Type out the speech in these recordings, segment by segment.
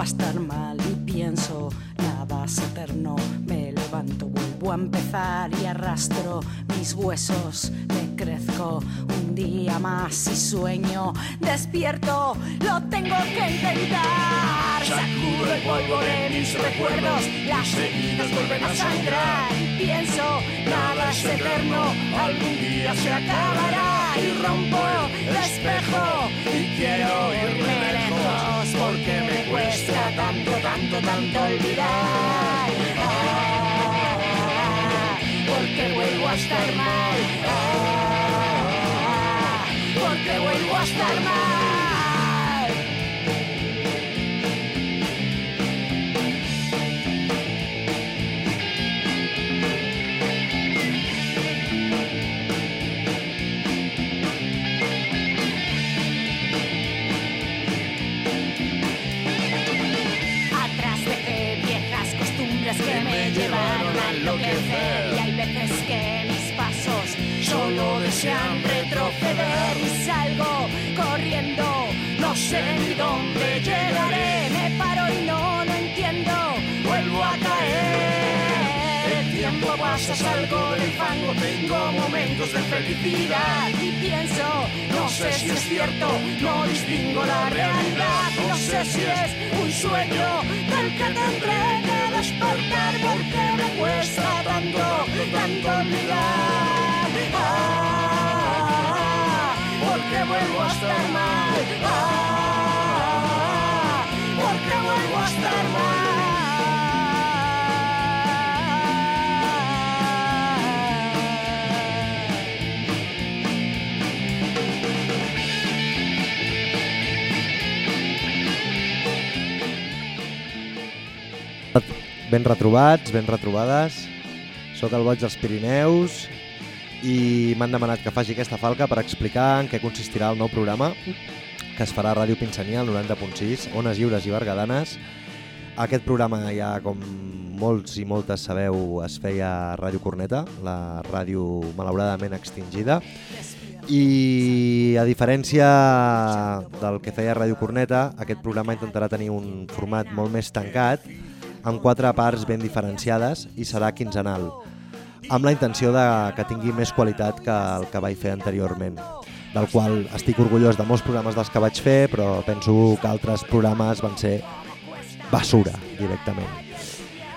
vuelvo a estar mal y pienso, nada es eterno, me levanto, vuelvo a empezar y arrastro mis huesos, me crezco un día más y sueño, despierto, lo tengo que intentar, sacudo el polvo de mis recuerdos, las heridas vuelven a sangrar y pienso, nada es eterno, algún día se acabará y rompo el espejo. Y quiero irme tanto, tanto, olvidar. Ah, porque vuelvo a estar mal. Ah, porque vuelvo a estar mal. Sé ni dónde llegaré, me paro y no, no entiendo, vuelvo a caer. El tiempo pasa, salgo del fango, tengo momentos de felicidad y pienso, no sé si es cierto, no distingo la realidad, no sé si es un sueño del que tendré que despertar porque me cuesta tanto, tanto olvidar. Ah, porque vuelvo a estar mal. Ah, Ben retrobats, ben retrobades. Soc el boig dels Pirineus i m'han demanat que faci aquesta falca per explicar en què consistirà el nou programa que es farà a Ràdio Pinsania, al 90.6, Ones Lliures i Bergadanes. Aquest programa ja, com molts i moltes sabeu, es feia a Ràdio Corneta, la ràdio malauradament extingida. I a diferència del que feia Ràdio Corneta, aquest programa intentarà tenir un format molt més tancat, amb quatre parts ben diferenciades i serà quinzenal, amb la intenció de que tingui més qualitat que el que vaig fer anteriorment, del qual estic orgullós de molts programes dels que vaig fer, però penso que altres programes van ser basura, directament.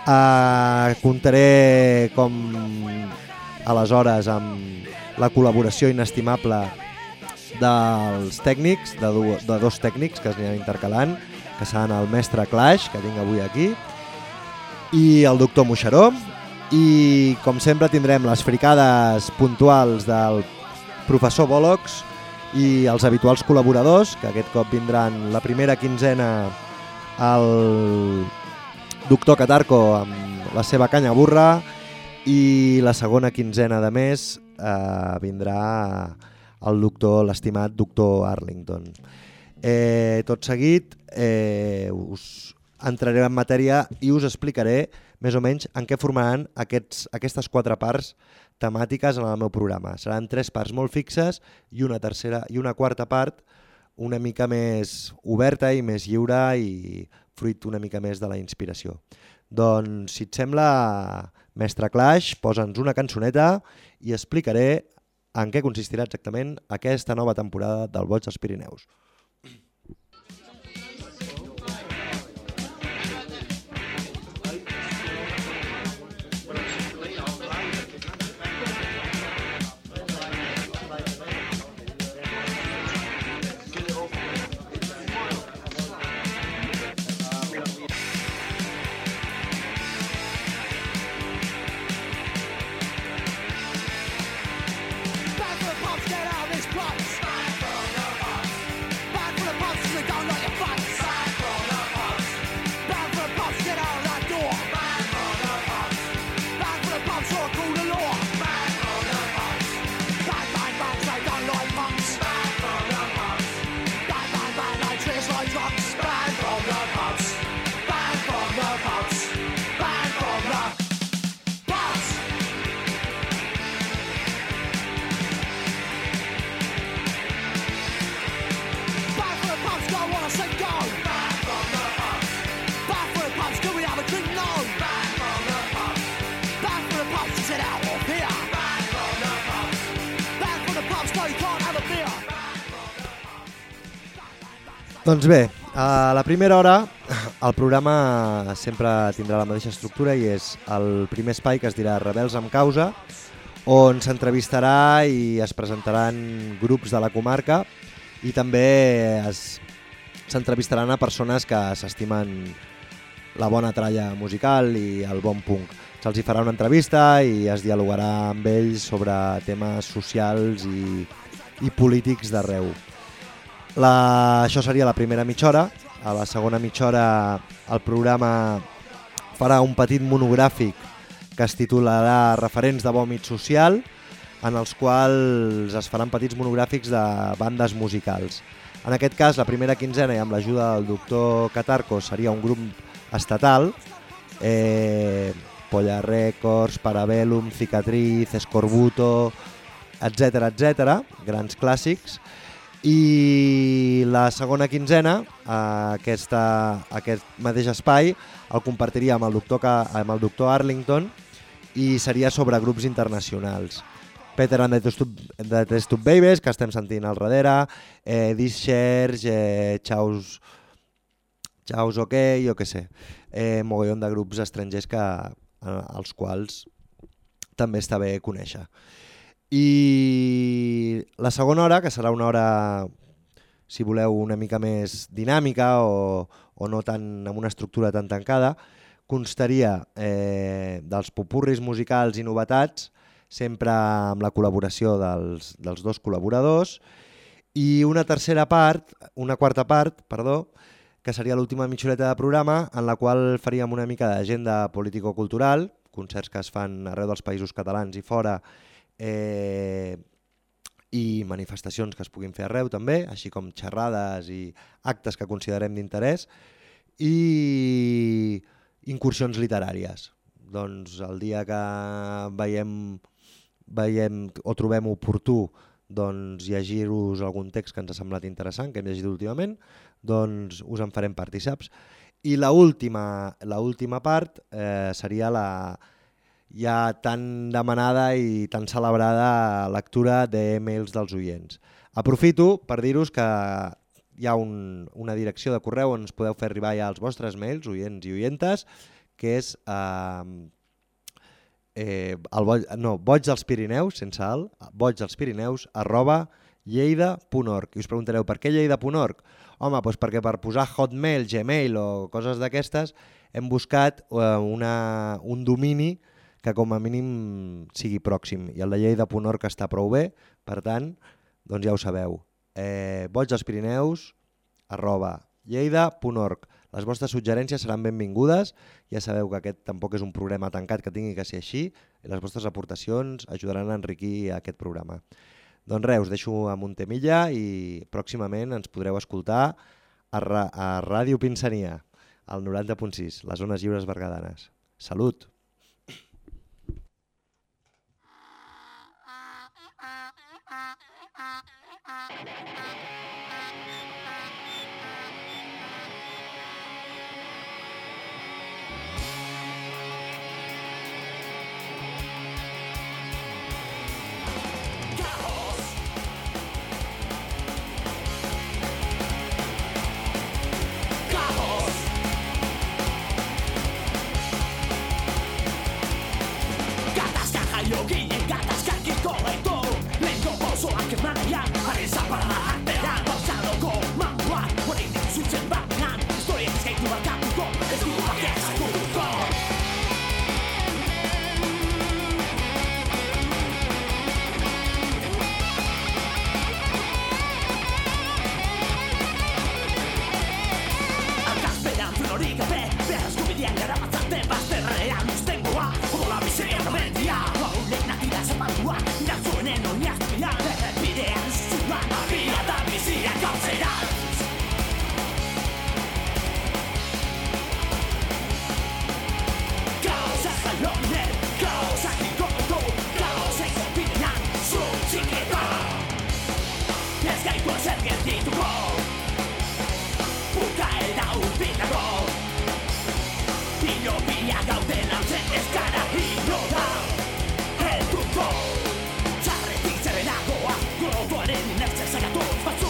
Uh, comptaré com aleshores amb la col·laboració inestimable dels tècnics, de, du de dos tècnics que es aniran intercalant, que seran el mestre Clash, que tinc avui aquí, i el doctor Moixeró, i com sempre tindrem les fricades puntuals del professor Bòlox i els habituals col·laboradors, que aquest cop vindran la primera quinzena el doctor Catarco amb la seva canya burra i la segona quinzena de mes eh, vindrà el doctor, l'estimat doctor Arlington. Eh, tot seguit eh, us entraré en matèria i us explicaré més o menys en què formaran aquests, aquestes quatre parts temàtiques en el meu programa. Seran tres parts molt fixes i una tercera i una quarta part una mica més oberta i més lliure i fruit una mica més de la inspiració. Doncs, si et sembla, mestre Clash, posa'ns una cançoneta i explicaré en què consistirà exactament aquesta nova temporada del Boig dels Pirineus. Doncs bé, a la primera hora el programa sempre tindrà la mateixa estructura i és el primer espai que es dirà Rebels amb causa, on s'entrevistarà i es presentaran grups de la comarca i també s'entrevistaran a persones que s'estimen la bona tralla musical i el bon punk. Se'ls farà una entrevista i es dialogarà amb ells sobre temes socials i, i polítics d'arreu. La, això seria la primera mitja hora. A la segona mitja hora el programa farà un petit monogràfic que es titularà Referents de vòmit social, en els quals es faran petits monogràfics de bandes musicals. En aquest cas, la primera quinzena i amb l'ajuda del doctor Catarco seria un grup estatal, eh, Polla Records, Parabellum, Cicatriz, Escorbuto, etc etc, grans clàssics, i la segona quinzena, aquesta, aquest mateix espai, el compartiria amb el doctor, amb el doctor Arlington i seria sobre grups internacionals. Peter and the Test Tube Babies, que estem sentint al darrere, eh, Discharge, eh, Chaus, Chaus OK, jo què sé, eh, mogollon de grups estrangers que, eh, els quals també està bé conèixer. I la segona hora, que serà una hora, si voleu, una mica més dinàmica o, o no tan amb una estructura tan tancada, constaria eh, dels popurris musicals i novetats, sempre amb la col·laboració dels, dels dos col·laboradors, i una tercera part, una quarta part, perdó, que seria l'última mitjoreta de programa, en la qual faríem una mica d'agenda político-cultural, concerts que es fan arreu dels països catalans i fora, eh, i manifestacions que es puguin fer arreu també, així com xerrades i actes que considerem d'interès, i incursions literàries. Doncs el dia que veiem, veiem o trobem oportú doncs, llegir-vos algun text que ens ha semblat interessant, que hem llegit últimament, doncs us en farem partíceps. I la última part eh, seria la, ja tan demanada i tan celebrada lectura d'e-mails dels oients. Aprofito per dir-vos que hi ha un, una direcció de correu on ens podeu fer arribar ja els vostres mails, oients i oientes, que és eh, eh, el boig, no, boig dels Pirineus, sense el, boig dels Pirineus, arroba lleida.org. I us preguntareu, per què lleida.org? Home, doncs perquè per posar Hotmail, Gmail o coses d'aquestes hem buscat eh, una, un domini que com a mínim sigui pròxim. I el de Lleida.org està prou bé, per tant, doncs ja ho sabeu. Eh, boig dels Pirineus, arroba lleida.org. Les vostres suggerències seran benvingudes, ja sabeu que aquest tampoc és un programa tancat que tingui que ser així, i les vostres aportacions ajudaran a enriquir aquest programa. Doncs res, us deixo un temilla i pròximament ens podreu escoltar a, a Ràdio Pinsania, al 90.6, les zones lliures bergadanes. Salut! Yogi. Zaren inertzia zaiatu batzu